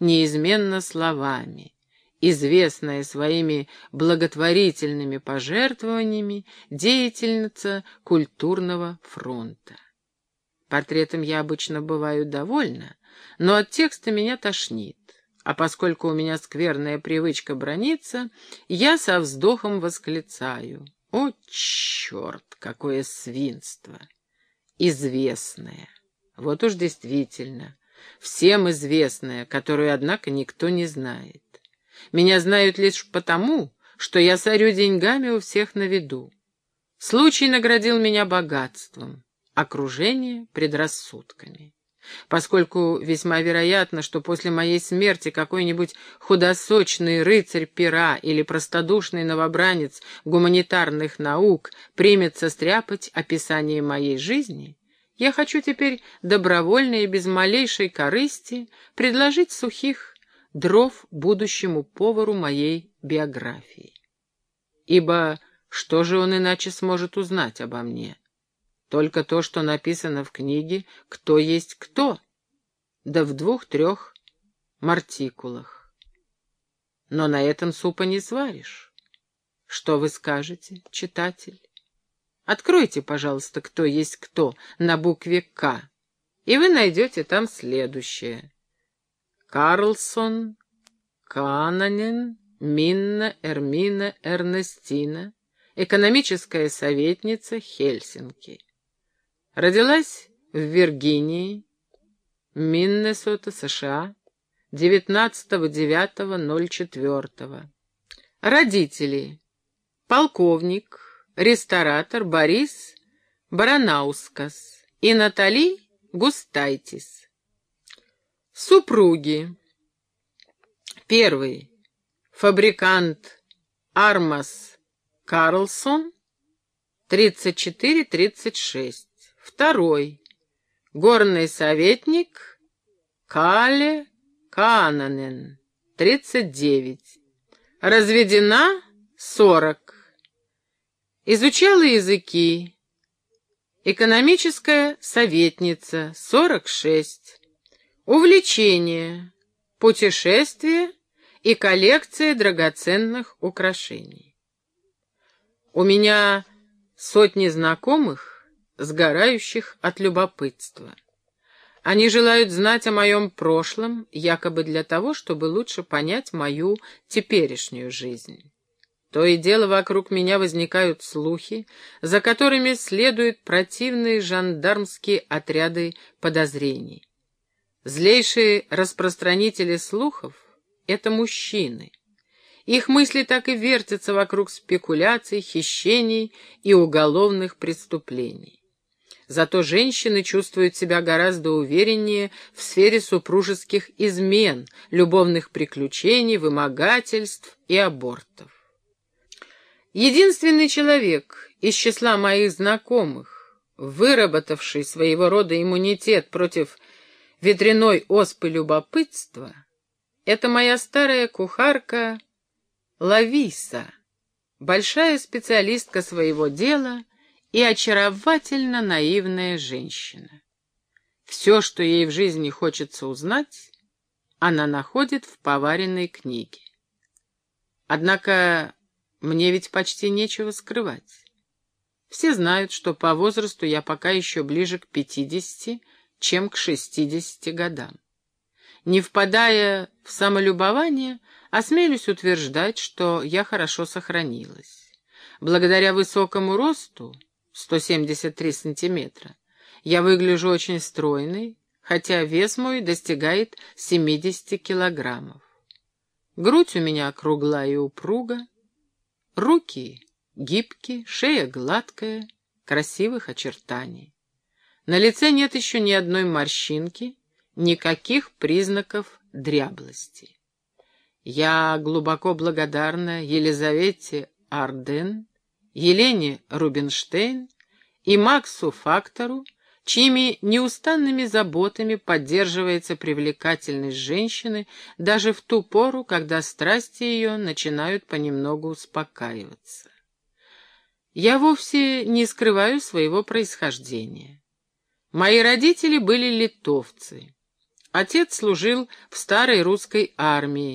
неизменно словами, известная своими благотворительными пожертвованиями деятельница культурного фронта. Портретом я обычно бываю довольна, но от текста меня тошнит. А поскольку у меня скверная привычка брониться, я со вздохом восклицаю. О, черт, какое свинство! Известное. Вот уж действительно, всем известное, которую, однако, никто не знает. Меня знают лишь потому, что я сорю деньгами у всех на виду. Случай наградил меня богатством, окружение — предрассудками поскольку весьма вероятно, что после моей смерти какой-нибудь худосочный рыцарь пера или простодушный новобранец гуманитарных наук примется стряпать описание моей жизни, я хочу теперь добровольно и без малейшей корысти предложить сухих дров будущему повару моей биографии. Ибо что же он иначе сможет узнать обо мне? Только то, что написано в книге «Кто есть кто», да в двух-трех мартикулах. Но на этом супа не сваришь. Что вы скажете, читатель? Откройте, пожалуйста, «Кто есть кто» на букве «К», и вы найдете там следующее. Карлсон, Кананен, Минна, Эрмина, Эрнестина, экономическая советница Хельсинки. Родилась в Виргинии, Миннесота, США, 19.09.04. Родители. Полковник, ресторатор Борис Баранаускас и Натали Густайтис. Супруги. Первый. Фабрикант Армас Карлсон, 34-36. Второй. Горный советник Кале Кананен, 39. Разведена 40. Изучала языки. Экономическая советница 46. Увлечение. Путешествие и коллекция драгоценных украшений. У меня сотни знакомых, сгорающих от любопытства. Они желают знать о моем прошлом, якобы для того, чтобы лучше понять мою теперешнюю жизнь. То и дело вокруг меня возникают слухи, за которыми следуют противные жандармские отряды подозрений. Злейшие распространители слухов — это мужчины. Их мысли так и вертятся вокруг спекуляций, хищений и уголовных преступлений. Зато женщины чувствуют себя гораздо увереннее в сфере супружеских измен, любовных приключений, вымогательств и абортов. Единственный человек из числа моих знакомых, выработавший своего рода иммунитет против ветряной оспы любопытства, это моя старая кухарка Лависа, большая специалистка своего дела — и очаровательно наивная женщина. Все, что ей в жизни хочется узнать, она находит в поваренной книге. Однако мне ведь почти нечего скрывать. Все знают, что по возрасту я пока еще ближе к пятидесяти, чем к шестидесяти годам. Не впадая в самолюбование, осмелюсь утверждать, что я хорошо сохранилась. Благодаря высокому росту 173 сантиметра. Я выгляжу очень стройной, хотя вес мой достигает 70 килограммов. Грудь у меня круглая и упруга, руки гибкие, шея гладкая, красивых очертаний. На лице нет еще ни одной морщинки, никаких признаков дряблости. Я глубоко благодарна Елизавете Арден Елене Рубинштейн и Максу Фактору, чьими неустанными заботами поддерживается привлекательность женщины даже в ту пору, когда страсти ее начинают понемногу успокаиваться. Я вовсе не скрываю своего происхождения. Мои родители были литовцы. Отец служил в старой русской армии.